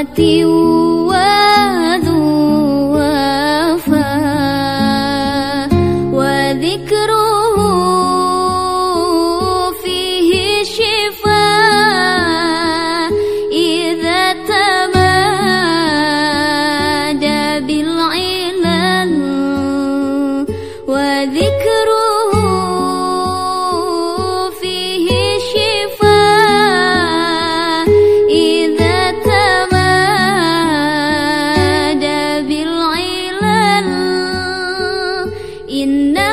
matiu. Enough.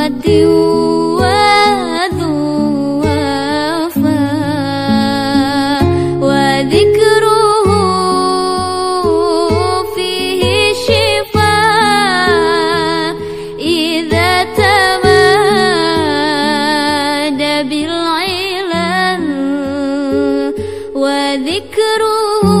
محبة وذكره فيه شفاء إذا وذكره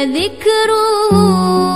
فذكره